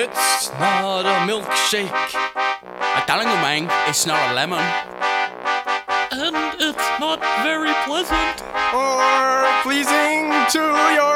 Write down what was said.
It's not a milkshake. A man, it's not a lemon. And it's not very pleasant. Or pleasing to your.